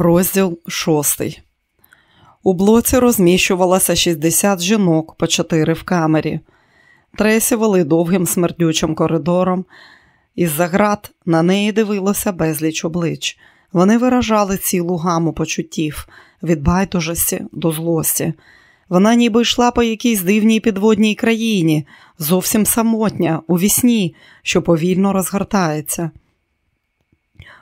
Розділ шостий. У блоці розміщувалося 60 жінок по 4 в камері. Тресі вели довгим смердючим коридором. Із-за град на неї дивилося безліч облич. Вони виражали цілу гаму почуттів від байдужості до злості. Вона ніби йшла по якійсь дивній підводній країні, зовсім самотня, у вісні, що повільно розгортається.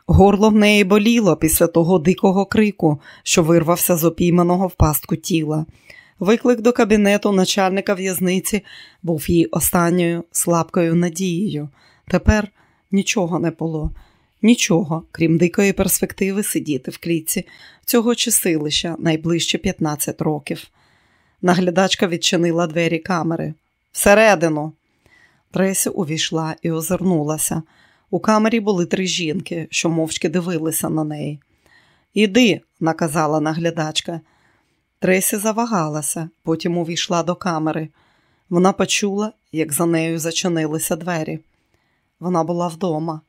Горло в неї боліло після того дикого крику, що вирвався з опійманого в пастку тіла. Виклик до кабінету начальника в'язниці був її останньою слабкою надією. Тепер нічого не було, нічого, крім дикої перспективи сидіти в клітці цього чисилища найближче 15 років. Наглядачка відчинила двері камери. Всередину. Тресі увійшла і озирнулася. У камері були три жінки, що мовчки дивилися на неї. Іди, наказала наглядачка. Тресі завагалася, потім увійшла до камери. Вона почула, як за нею зачинилися двері. Вона була вдома.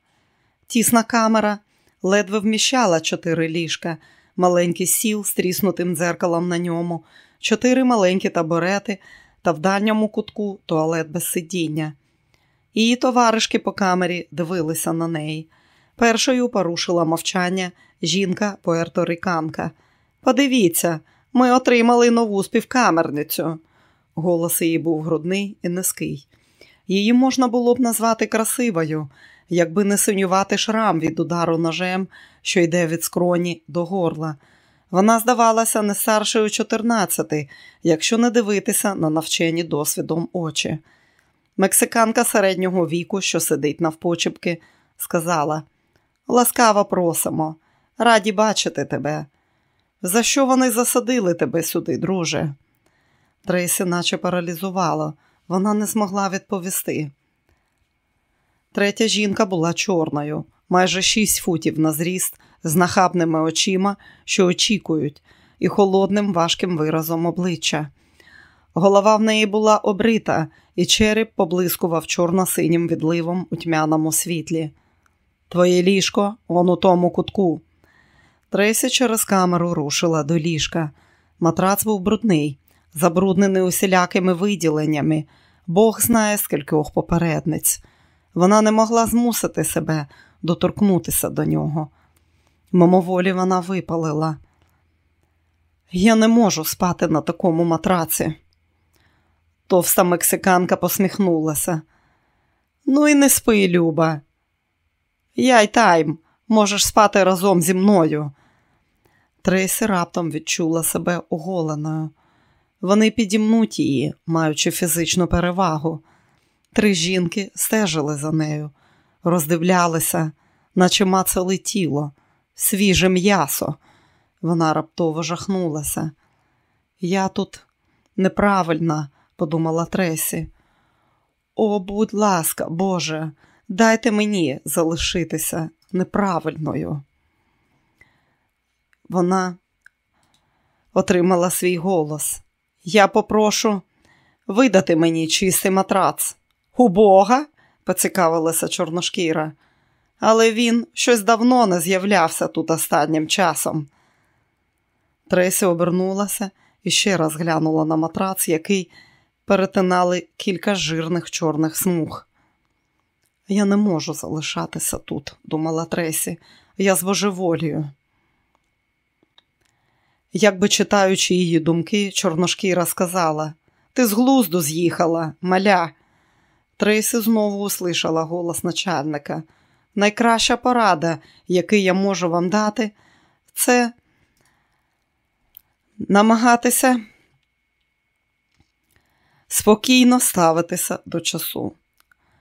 Тісна камера ледве вміщала чотири ліжка, маленький сіл з тріснутим дзеркалом на ньому, чотири маленькі табурети та в дальньому кутку туалет без сидіння. Її товаришки по камері дивилися на неї. Першою порушила мовчання жінка поерториканка. Подивіться, ми отримали нову співкамерницю. Голос її був грудний і низький. Її можна було б назвати красивою, якби не синювати шрам від удару ножем, що йде від скроні до горла. Вона здавалася не старшою 14, якщо не дивитися на навчені досвідом очі. Мексиканка середнього віку, що сидить навпочепки, сказала Ласкаво просимо, раді бачити тебе. За що вони засадили тебе сюди, друже? Трейсі наче паралізувало, вона не змогла відповісти. Третя жінка була чорною, майже шість футів на зріст, з нахабними очима, що очікують, і холодним важким виразом обличчя. Голова в неї була обрита, і череп поблискував чорно-синім відливом у тьмяному світлі. Твоє ліжко он у тому кутку. Тресі через камеру рушила до ліжка. Матрац був брудний, забруднений усілякими виділеннями. Бог знає скількох попередниць. Вона не могла змусити себе доторкнутися до нього. Мимоволі вона випалила. Я не можу спати на такому матраці. Товста мексиканка посміхнулася. Ну і не спи, Люба. Я й тайм, можеш спати разом зі мною. Трейсі раптом відчула себе оголеною. Вони підімнуть її, маючи фізичну перевагу. Три жінки стежили за нею, роздивлялися, наче мацали тіло, свіже м'ясо. Вона раптово жахнулася. Я тут неправильна, подумала Тресі. О, будь ласка, Боже, дайте мені залишитися неправильною. Вона отримала свій голос. Я попрошу видати мені чистий матрац. У Бога? поцікавилася чорношкіра. Але він щось давно не з'являвся тут останнім часом. Тресі обернулася і ще раз глянула на матрац, який перетинали кілька жирних чорних смуг. Я не можу залишатися тут, думала Тресі, я збожеволію. Якби читаючи її думки, чорношкіра сказала Ти з глузду з'їхала, маля. Трейсі знову услышала голос начальника. Найкраща порада, яку я можу вам дати, це намагатися спокійно ставитися до часу.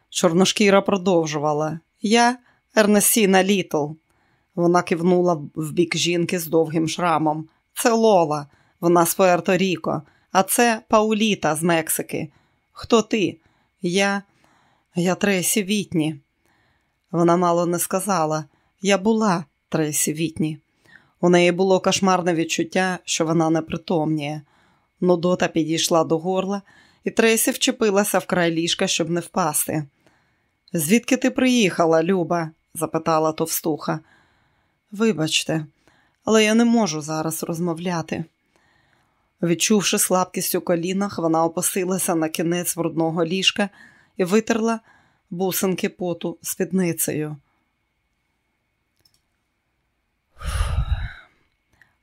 Чорношкіра продовжувала. Я Ернесіна Літл. Вона кивнула в бік жінки з довгим шрамом. Це Лола, вона з Пуерто Ріко, а це Пауліта з Мексики. Хто ти? Я Я Тресі Вітні. Вона мало не сказала. Я була Тресі Вітні. У неї було кошмарне відчуття, що вона не притомніє. Нудота підійшла до горла, і Тресі вчепилася в край ліжка, щоб не впасти. Звідки ти приїхала, Люба? запитала товстуха. Вибачте, але я не можу зараз розмовляти. Відчувши слабкість у колінах, вона опустилася на кінець брудного ліжка і витерла бусинки поту спідницею.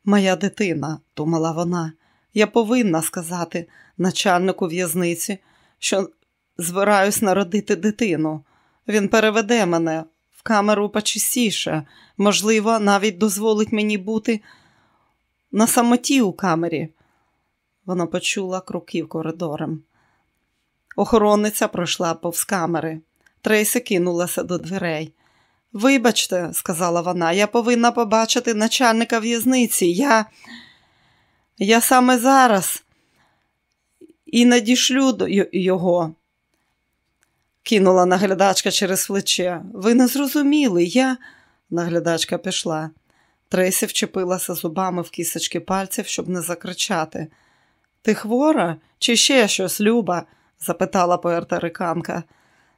Моя дитина, думала вона, я повинна сказати начальнику в'язниці, що збираюсь народити дитину. Він переведе мене в камеру почистіше, можливо, навіть дозволить мені бути на самоті у камері. Вона почула кроків коридором. Охоронниця пройшла повз камери. Трейсі кинулася до дверей. Вибачте, сказала вона, я повинна побачити начальника в'язниці. Я Я саме зараз і надішлю до його, кинула наглядачка через плече. Ви не зрозуміли, я. Наглядачка пішла. Трейсі вчепилася зубами в кісочки пальців, щоб не закричати. Ти хвора чи ще щось, Люба? запитала поерториканка.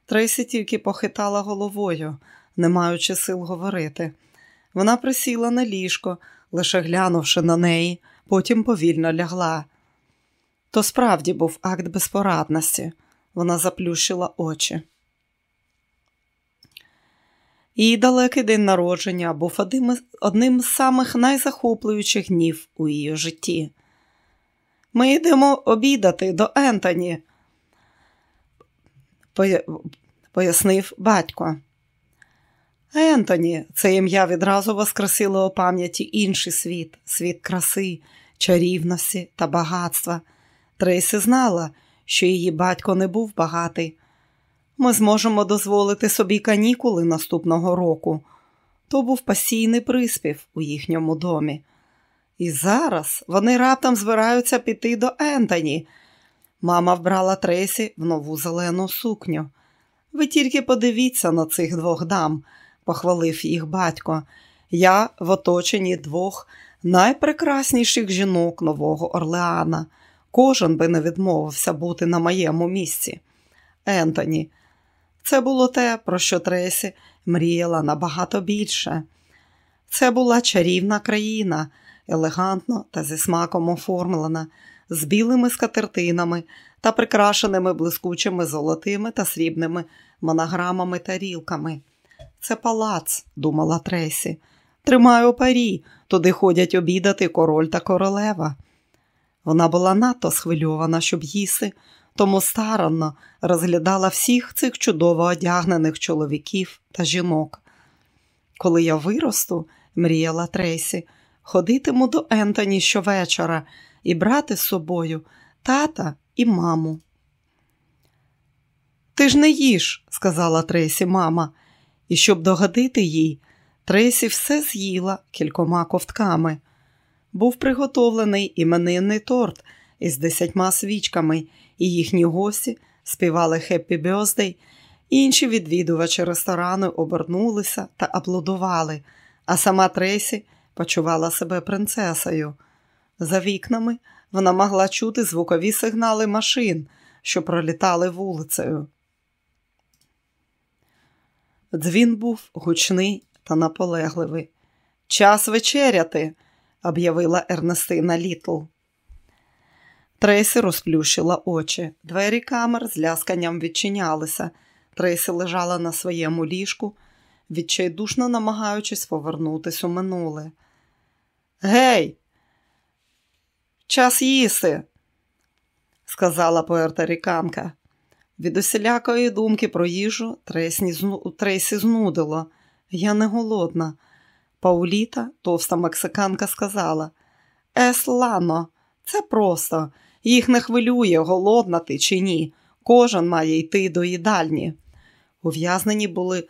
Трейсі тільки похитала головою, не маючи сил говорити. Вона присіла на ліжко, лише глянувши на неї, потім повільно лягла. То справді був акт безпорадності. Вона заплющила очі. Її далекий день народження був одним з самих найзахоплюючих днів у її житті. Ми йдемо обідати до Ентоні, пояснив батько. Ентоні, це ім'я відразу воскресило у пам'яті інший світ, світ краси, чарівності та багатства. Трейсі знала, що її батько не був багатий. Ми зможемо дозволити собі канікули наступного року. То був пасійний приспів у їхньому домі. І зараз вони раптом збираються піти до Ентоні. Мама вбрала Тресі в нову зелену сукню. Ви тільки подивіться на цих двох дам, похвалив їх батько. Я в оточенні двох найпрекрасніших жінок Нового Орлеана. Кожен би не відмовився бути на моєму місці. Ентоні, це було те, про що Тресі мріяла набагато більше. Це була чарівна країна елегантно та зі смаком оформлена, з білими скатертинами та прикрашеними блискучими золотими та срібними монограмами та рілками. Це палац, думала Тресі. Тримаю парі, туди ходять обідати король та королева. Вона була надто схвильована, щоб їсти, тому старанно розглядала всіх цих чудово одягнених чоловіків та жінок. Коли я виросту, мріяла Трейсі, ходитиму до Ентоні щовечора і брати з собою тата і маму. Ти ж не їш, сказала Трейсі мама, і щоб догодити їй, Трейсі все з'їла кількома ковтками. Був приготовлений іменинний торт із десятьма свічками, і їхні гості співали «Happy Birthday», інші відвідувачі ресторану обернулися та аплодували, а сама Трейсі почувала себе принцесою. За вікнами вона могла чути звукові сигнали машин, що пролітали вулицею. Дзвін був гучний та наполегливий. Час вечеряти, об'явила Ернестина Літл. Трейсі розплющила очі. Двері камер з лясканням відчинялися. Трейсі лежала на своєму ліжку, відчайдушно намагаючись повернутись у минуле. Гей, час їсти, сказала поерторіканка. Від усілякої думки про їжу Трейсі знудило. Я не голодна. Пауліта, товста мексиканка, сказала Ес лано, це просто. Їх не хвилює, голодна ти чи ні. Кожен має йти до їдальні. Ув'язнені були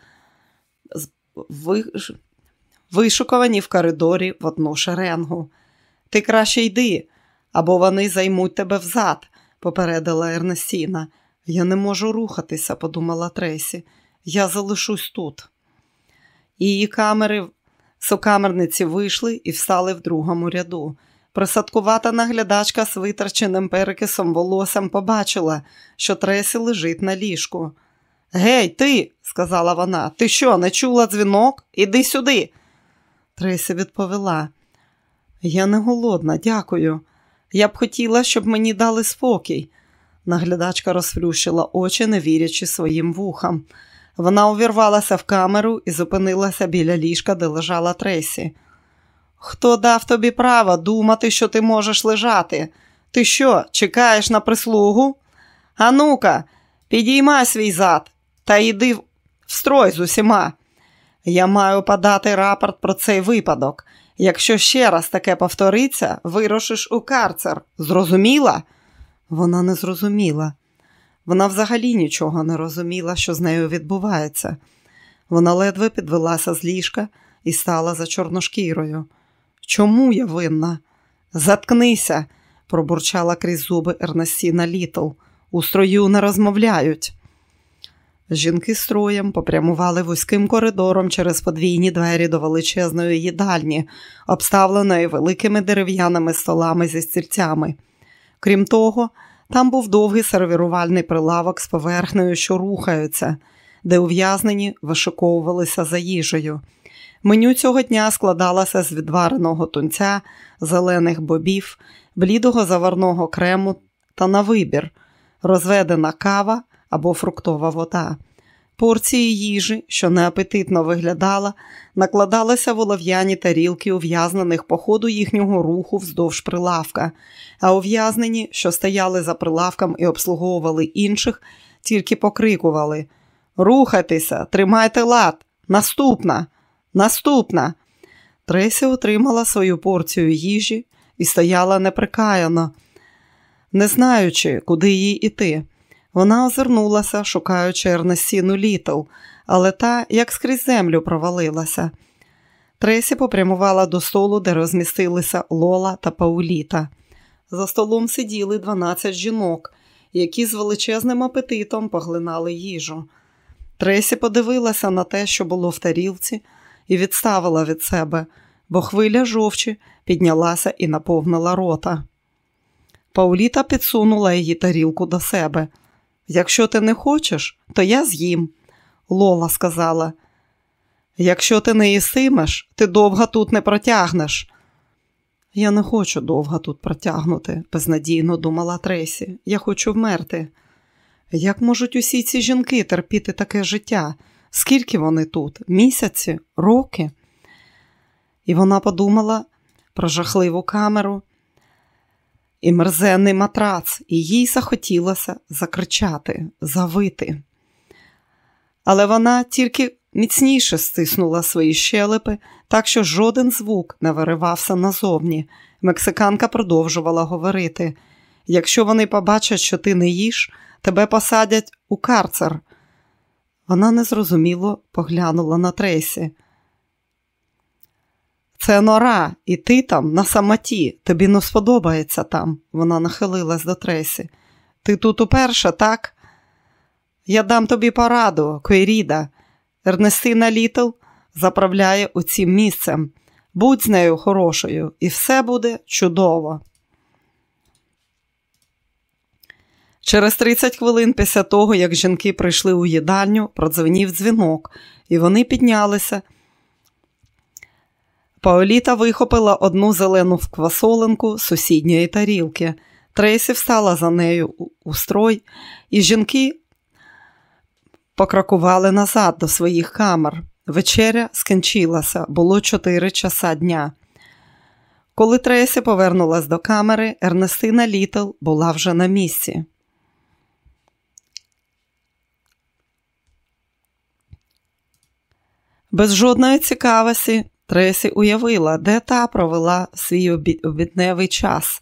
вишукувані в коридорі в одну шеренгу. Ти краще йди, або вони займуть тебе взад, попередила Ернестіна. Я не можу рухатися, подумала Тресі. Я залишусь тут. Її камери сокамерниці вийшли і встали в другому ряду. Присадкувата наглядачка з витраченим перекисом волоссям побачила, що Тресі лежить на ліжку. Гей, ти, сказала вона, ти що, не чула дзвінок? Іди сюди. Тресі відповіла. Я не голодна, дякую. Я б хотіла, щоб мені дали спокій. Наглядачка розплющила очі, не вірячи своїм вухам. Вона увірвалася в камеру і зупинилася біля ліжка, де лежала Тресі. Хто дав тобі право думати, що ти можеш лежати? Ти що, чекаєш на прислугу? А ну-ка, підіймай свій зад та йди в строй з усіма. Я маю подати рапорт про цей випадок. Якщо ще раз таке повториться, вирушиш у карцер. Зрозуміла? Вона не зрозуміла. Вона взагалі нічого не розуміла, що з нею відбувається. Вона ледве підвелася з ліжка і стала за чорношкірою. Чому я винна? Заткнися, пробурчала крізь зуби Ернестіна Літл. У строю не розмовляють. Жінки строєм попрямували вузьким коридором через подвійні двері до величезної їдальні, обставленої великими дерев'яними столами зі стільцями. Крім того, там був довгий сервірувальний прилавок з поверхнею, що рухаються, де ув'язнені вишиковувалися за їжею. Меню цього дня складалося з відвареного тунця, зелених бобів, блідого заварного крему та на вибір, розведена кава або фруктова вода. Порції їжі, що неапетитно виглядала, накладалися в олов'яні тарілки ув'язнених по ходу їхнього руху вздовж прилавка, а ув'язнені, що стояли за прилавком і обслуговували інших, тільки покрикували Рухайтеся, тримайте лад, наступна, наступна. Тресі отримала свою порцію їжі і стояла неприкаяно, не знаючи, куди їй іти. Вона озирнулася, шукаючи Ернестіну Літл, але та, як скрізь землю, провалилася. Тресі попрямувала до столу, де розмістилися Лола та Пауліта. За столом сиділи 12 жінок, які з величезним апетитом поглинали їжу. Тресі подивилася на те, що було в тарілці, і відставила від себе, бо хвиля жовчі піднялася і наповнила рота. Пауліта підсунула її тарілку до себе. Якщо ти не хочеш, то я з'їм, Лола сказала. Якщо ти не їсимеш, ти довго тут не протягнеш. Я не хочу довго тут протягнути, безнадійно думала Тресі. Я хочу вмерти. Як можуть усі ці жінки терпіти таке життя? Скільки вони тут? Місяці, роки? І вона подумала про жахливу камеру, і мерзенний матрац, і їй захотілося закричати, завити. Але вона тільки міцніше стиснула свої щелепи, так що жоден звук не виривався назовні. Мексиканка продовжувала говорити: якщо вони побачать, що ти не їш, тебе посадять у карцер. Вона незрозуміло поглянула на Трейсі. Це нора, і ти там на самоті, тобі не сподобається там. Вона нахилилась до Тресі. Ти тут уперше, так? Я дам тобі пораду, Койріда. Ернестина Літл заправляє у цим місцем. Будь з нею хорошою, і все буде чудово. Через 30 хвилин після того, як жінки прийшли у їдальню, продзвонів дзвінок, і вони піднялися. Паоліта вихопила одну зелену квасоленку з сусідньої тарілки. Трейсі встала за нею у строй, і жінки покракували назад до своїх камер. Вечеря скінчилася, було чотири часа дня. Коли Трейсі повернулась до камери, Ернестина Літл була вже на місці. Без жодної цікавості Тресі уявила, де та провела свій обідневий час.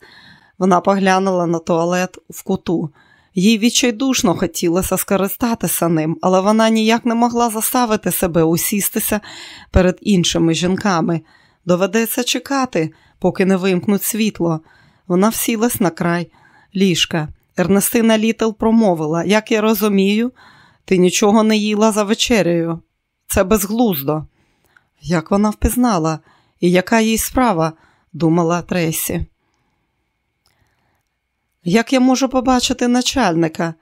Вона поглянула на туалет в куту. Їй відчайдушно хотілося скористатися ним, але вона ніяк не могла заставити себе усістися перед іншими жінками. Доведеться чекати, поки не вимкнуть світло. Вона всілась на край ліжка. Ернестина Літл промовила: Як я розумію, ти нічого не їла за вечерею. Це безглуздо. Як вона впізнала, і яка їй справа, думала Тресі. Як я можу побачити начальника?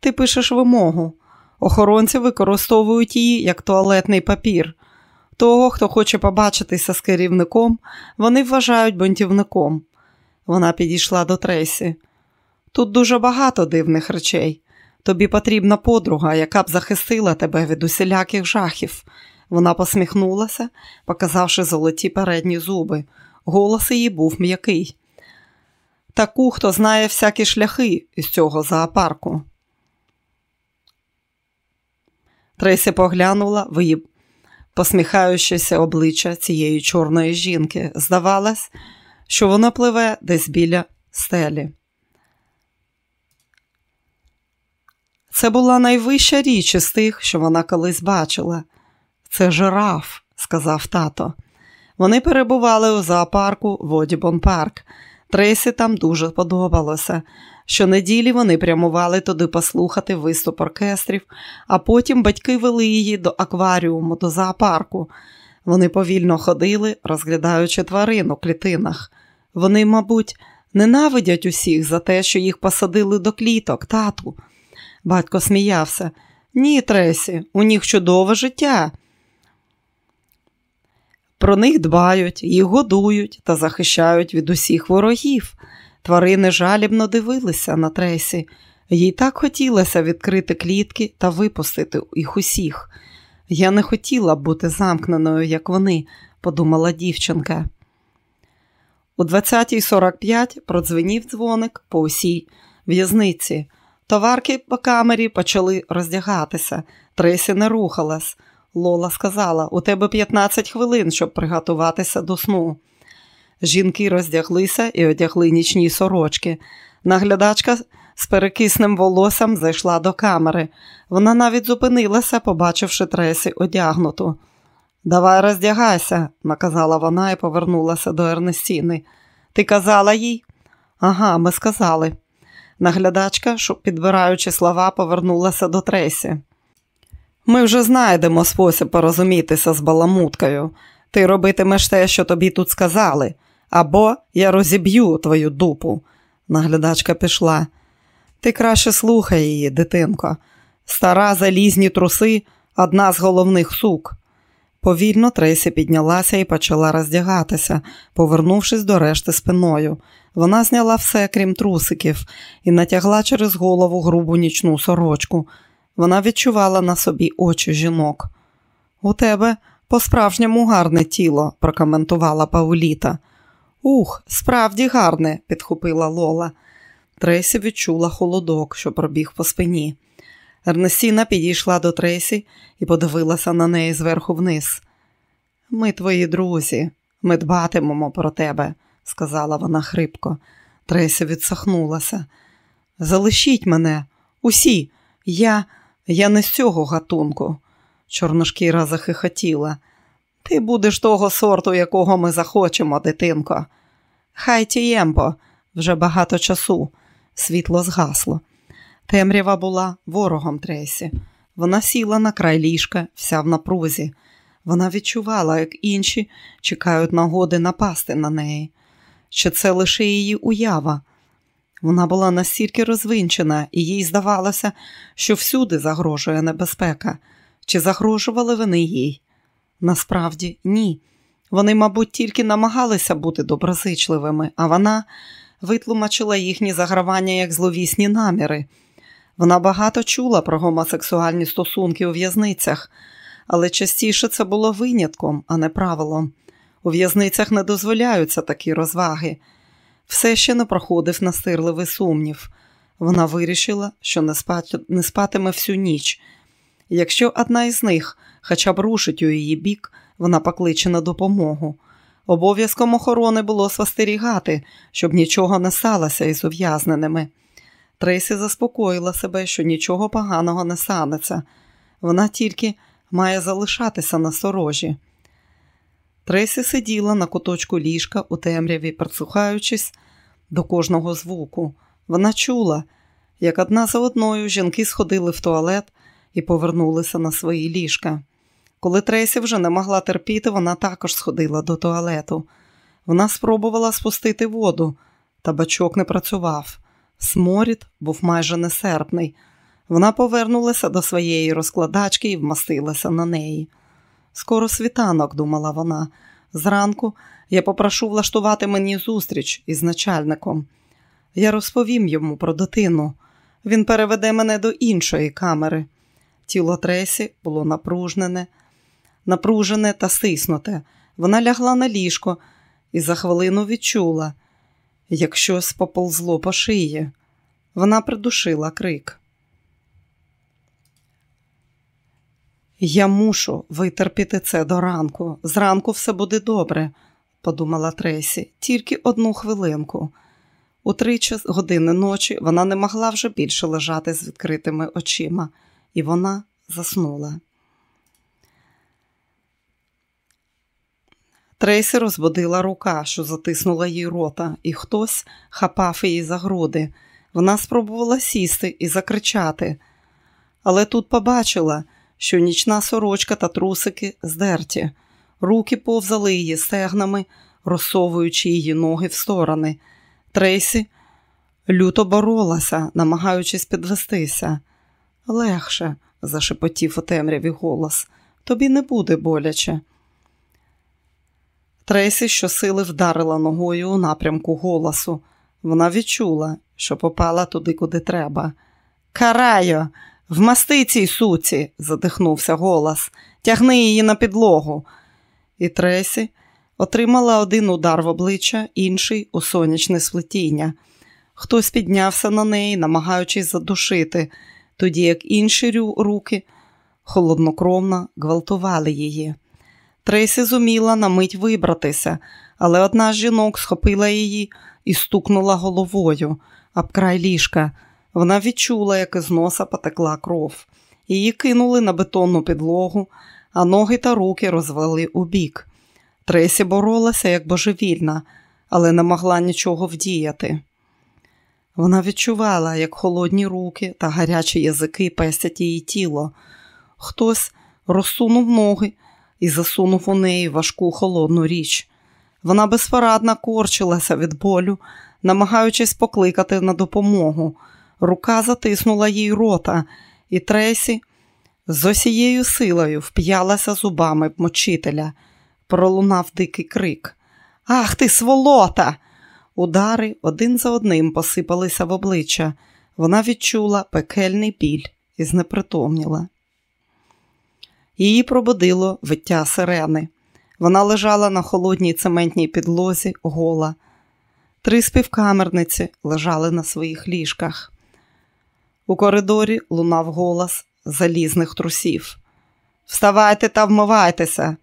Ти пишеш вимогу. Охоронці використовують її як туалетний папір. Того, хто хоче побачитися з керівником, вони вважають бунтівником. Вона підійшла до Трейсі. Тут дуже багато дивних речей. Тобі потрібна подруга, яка б захистила тебе від усіляких жахів. Вона посміхнулася, показавши золоті передні зуби. Голос її був м'який. Таку, хто знає всякі шляхи із цього зоопарку. Трейсі поглянула в її посміхаючеся обличчя цієї чорної жінки. Здавалось, що вона пливе десь біля стелі. Це була найвища річ із тих, що вона колись бачила. Це жираф, сказав тато. Вони перебували у зоопарку Водібон Парк. Трейсі там дуже подобалося. Щонеділі вони прямували туди послухати виступ оркестрів, а потім батьки вели її до акваріуму, до зоопарку. Вони повільно ходили, розглядаючи тварин у клітинах. Вони, мабуть, ненавидять усіх за те, що їх посадили до кліток, тату. Батько сміявся. Ні, Тресі, у них чудове життя. Про них дбають, їх годують та захищають від усіх ворогів. Тварини жалібно дивилися на Тресі. Їй так хотілося відкрити клітки та випустити їх усіх. Я не хотіла бути замкненою, як вони, подумала дівчинка. У 20.45 продзвенів дзвоник по усій в'язниці. Товарки по камері почали роздягатися. Тресі не рухалась. Лола сказала: у тебе 15 хвилин, щоб приготуватися до сну. Жінки роздяглися і одягли нічні сорочки. Наглядачка з перекисним волоссям зайшла до камери. Вона навіть зупинилася, побачивши Тресі одягнуту. Давай роздягайся, наказала вона і повернулася до Ернестіни. Ти казала їй? Ага, ми сказали. Наглядачка, підбираючи слова, повернулася до Тресі. Ми вже знайдемо спосіб порозумітися з баламуткою. Ти робитимеш те, що тобі тут сказали, або я розіб'ю твою дупу. Наглядачка пішла. Ти краще слухай її, дитинко. Стара залізні труси одна з головних сук. Повільно Трейсі піднялася і почала роздягатися, повернувшись до решти спиною. Вона зняла все, крім трусиків, і натягла через голову грубу нічну сорочку. Вона відчувала на собі очі жінок. У тебе по-справжньому гарне тіло, прокоментувала Пауліта. Ух, справді гарне, підхопила Лола. Трейсі відчула холодок, що пробіг по спині. Ернесіна підійшла до Трейсі і подивилася на неї зверху вниз. Ми твої друзі, ми дбатимемо про тебе, сказала вона хрипко. Трейсі відсахнулася. Залишіть мене, усі, я я не з цього гатунку. Чорношкіра захихотіла. Ти будеш того сорту, якого ми захочемо, дитинко. Хай тіємпо, вже багато часу. Світло згасло. Темрява була ворогом Тресі. Вона сіла на край ліжка, вся в напрузі. Вона відчувала, як інші чекають нагоди напасти на неї. Чи це лише її уява? Вона була настільки розвинчена, і їй здавалося, що всюди загрожує небезпека. Чи загрожували вони їй? Насправді ні. Вони, мабуть, тільки намагалися бути доброзичливими, а вона витлумачила їхні загравання як зловісні наміри. Вона багато чула про гомосексуальні стосунки у в'язницях, але частіше це було винятком, а не правилом. У в'язницях не дозволяються такі розваги. Все ще не проходив настирливий сумнів. Вона вирішила, що не, спатиме всю ніч. Якщо одна із них хоча б рушить у її бік, вона покличе на допомогу. Обов'язком охорони було спостерігати, щоб нічого не сталося із ув'язненими. Трейсі заспокоїла себе, що нічого поганого не станеться. Вона тільки має залишатися на сторожі. Трейсі сиділа на куточку ліжка у темряві, прислухаючись до кожного звуку. Вона чула, як одна за одною жінки сходили в туалет і повернулися на свої ліжка. Коли Трейсі вже не могла терпіти, вона також сходила до туалету. Вона спробувала спустити воду, та бачок не працював. Сморід був майже несерпний. Вона повернулася до своєї розкладачки і вмастилася на неї. Скоро світанок, думала вона. Зранку я попрошу влаштувати мені зустріч із начальником. Я розповім йому про дитину. Він переведе мене до іншої камери. Тіло Тресі було напружнене, напружене та стиснуте. Вона лягла на ліжко і за хвилину відчула, як щось поползло по шиї. Вона придушила крик. Я мушу витерпіти це до ранку. Зранку все буде добре, подумала Тресі, тільки одну хвилинку. У три години ночі вона не могла вже більше лежати з відкритими очима, і вона заснула. Трейсі розбудила рука, що затиснула їй рота, і хтось хапав її за груди. Вона спробувала сісти і закричати, але тут побачила, що нічна сорочка та трусики здерті, руки повзали її стегнами, розсовуючи її ноги в сторони. Трейсі люто боролася, намагаючись підвестися. Легше, зашепотів у темряві голос, тобі не буде боляче. Трейсі щосили вдарила ногою у напрямку голосу. Вона відчула, що попала туди, куди треба. Карайо, вмасти цій суці, задихнувся голос, тягни її на підлогу. І Тресі отримала один удар в обличчя, інший у сонячне сплетіння. Хтось піднявся на неї, намагаючись задушити, тоді як інші руки холоднокровно гвалтували її. Трейсі зуміла на мить вибратися, але одна з жінок схопила її і стукнула головою об край ліжка. Вона відчула, як із носа потекла кров. Її кинули на бетонну підлогу, а ноги та руки розвели у бік. Тресі боролася як божевільна, але не могла нічого вдіяти. Вона відчувала, як холодні руки та гарячі язики пестять її тіло. Хтось розсунув ноги і засунув у неї важку холодну річ. Вона безпорадно корчилася від болю, намагаючись покликати на допомогу. Рука затиснула їй рота, і Тресі з усією силою вп'ялася зубами мочителя. Пролунав дикий крик. Ах ти, сволота! Удари один за одним посипалися в обличчя. Вона відчула пекельний біль і знепритомніла. Її пробудило виття сирени. Вона лежала на холодній цементній підлозі, гола. Три співкамерниці лежали на своїх ліжках. У коридорі лунав голос залізних трусів. Вставайте та вмивайтеся.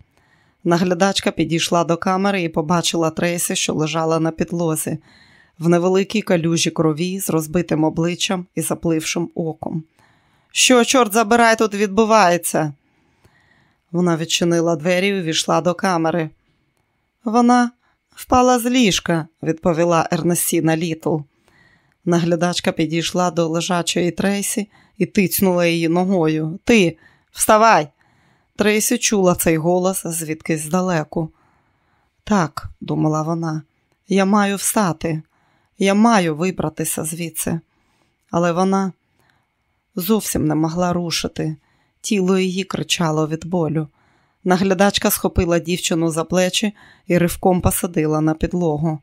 Наглядачка підійшла до камери і побачила Трейсі, що лежала на підлозі, в невеликій калюжі крові з розбитим обличчям і заплившим оком. Що, чорт забирай, тут відбувається? Вона відчинила двері і увійшла до камери. Вона впала з ліжка, відповіла Ернестіна Літл. Наглядачка підійшла до лежачої Трейсі і тицнула її ногою. Ти, вставай! Трейсі чула цей голос звідкись здалеку. Так, думала вона, я маю встати, я маю вибратися звідси. Але вона зовсім не могла рушити. Тіло її кричало від болю. Наглядачка схопила дівчину за плечі і ривком посадила на підлогу.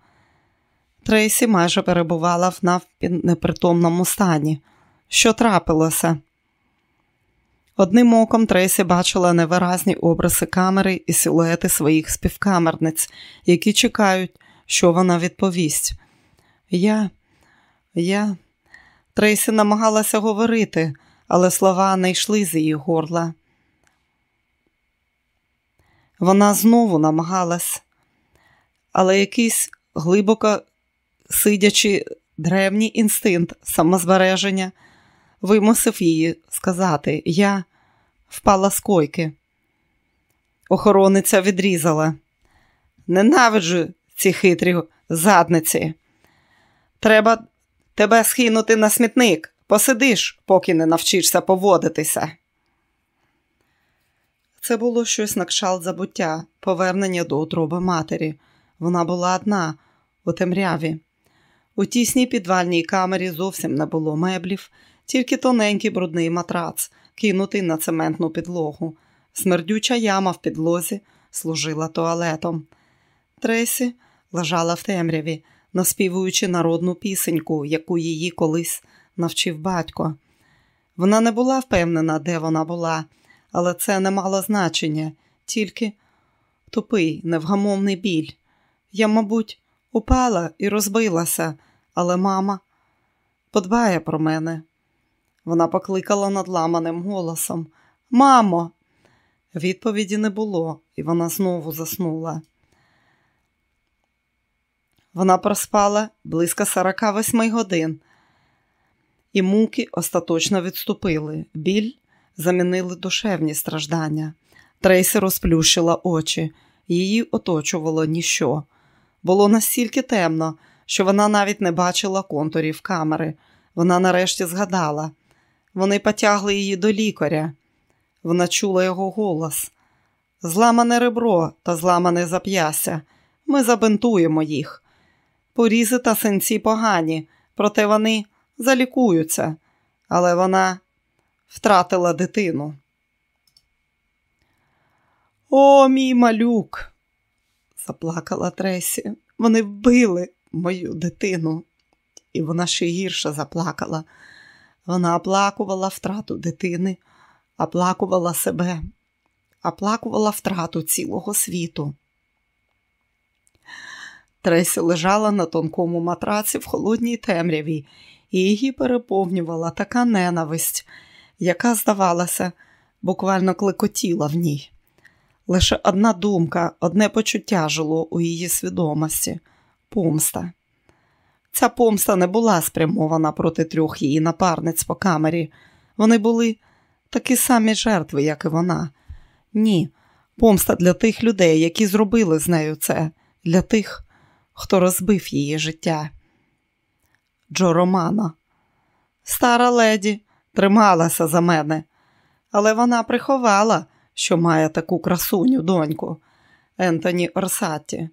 Трейсі майже перебувала в навпінепритомному стані. Що трапилося? Одним оком Трейсі бачила невиразні образи камери і силуети своїх співкамерниць, які чекають, що вона відповість. Я, я. Трейсі намагалася говорити, але слова не йшли з її горла. Вона знову намагалась, але якийсь глибоко сидячи древній інстинкт самозбереження вимусив її сказати Я впала з койки. Охорониця відрізала. Ненавиджу ці хитрі задниці. Треба тебе схинути на смітник. Посидиш, поки не навчишся поводитися. Це було щось на кшалт забуття, повернення до утроби матері. Вона була одна у темряві. У тісній підвальній камері зовсім не було меблів, тільки тоненький брудний матрац, кинутий на цементну підлогу. Смердюча яма в підлозі служила туалетом. Тресі лежала в темряві, наспівуючи народну пісеньку, яку її колись навчив батько. Вона не була впевнена, де вона була, але це не мало значення, тільки тупий, невгамовний біль. Я, мабуть, упала і розбилася, але мама подбає про мене. Вона покликала надламаним голосом Мамо! Відповіді не було, і вона знову заснула. Вона проспала близько 48 годин, і муки остаточно відступили. Біль замінили душевні страждання. Трейсі розплющила очі, її оточувало ніщо. Було настільки темно, що вона навіть не бачила контурів камери. Вона нарешті згадала. Вони потягли її до лікаря. Вона чула його голос. Зламане ребро та зламане зап'ястя. Ми забинтуємо їх. Порізи та синці погані, проте вони залікуються, але вона втратила дитину. О, мій малюк, заплакала Тресі. Вони вбили мою дитину, і вона ще гірше заплакала. Вона оплакувала втрату дитини, оплакувала себе, оплакувала втрату цілого світу. Тресі лежала на тонкому матраці в холодній темряві, і її переповнювала така ненависть, яка, здавалося, буквально клекотіла в ній. Лише одна думка, одне почуття жило у її свідомості помста. Ця помста не була спрямована проти трьох її напарниць по камері. Вони були такі самі жертви, як і вона. Ні, помста для тих людей, які зробили з нею це, для тих, хто розбив її життя. Джо Романо. Стара леді трималася за мене, але вона приховала, що має таку красуню доньку Ентоні Орсатті.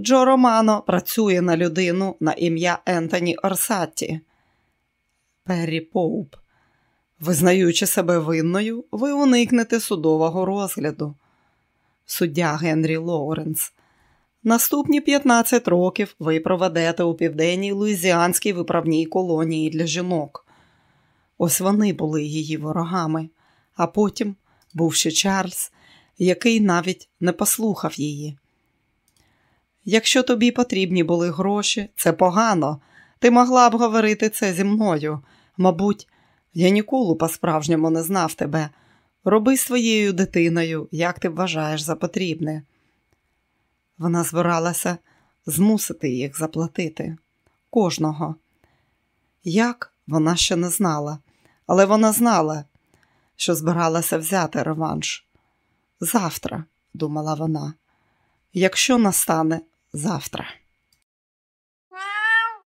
Джо Романо працює на людину на ім'я Ентоні Орсатті. Перрі Поуп. Визнаючи себе винною, ви уникнете судового розгляду. Суддя Генрі Лоуренс. Наступні 15 років ви проведете у південній луїзіанській виправній колонії для жінок. Ось вони були її ворогами, а потім був ще Чарльз, який навіть не послухав її. Якщо тобі потрібні були гроші, це погано. Ти могла б говорити це зі мною. Мабуть, я ніколи по-справжньому не знав тебе. Роби своєю дитиною, як ти вважаєш за потрібне. Вона збиралася змусити їх заплатити кожного. Як вона ще не знала, але вона знала, що збиралася взяти реванш. Завтра, думала вона, якщо настане завтра.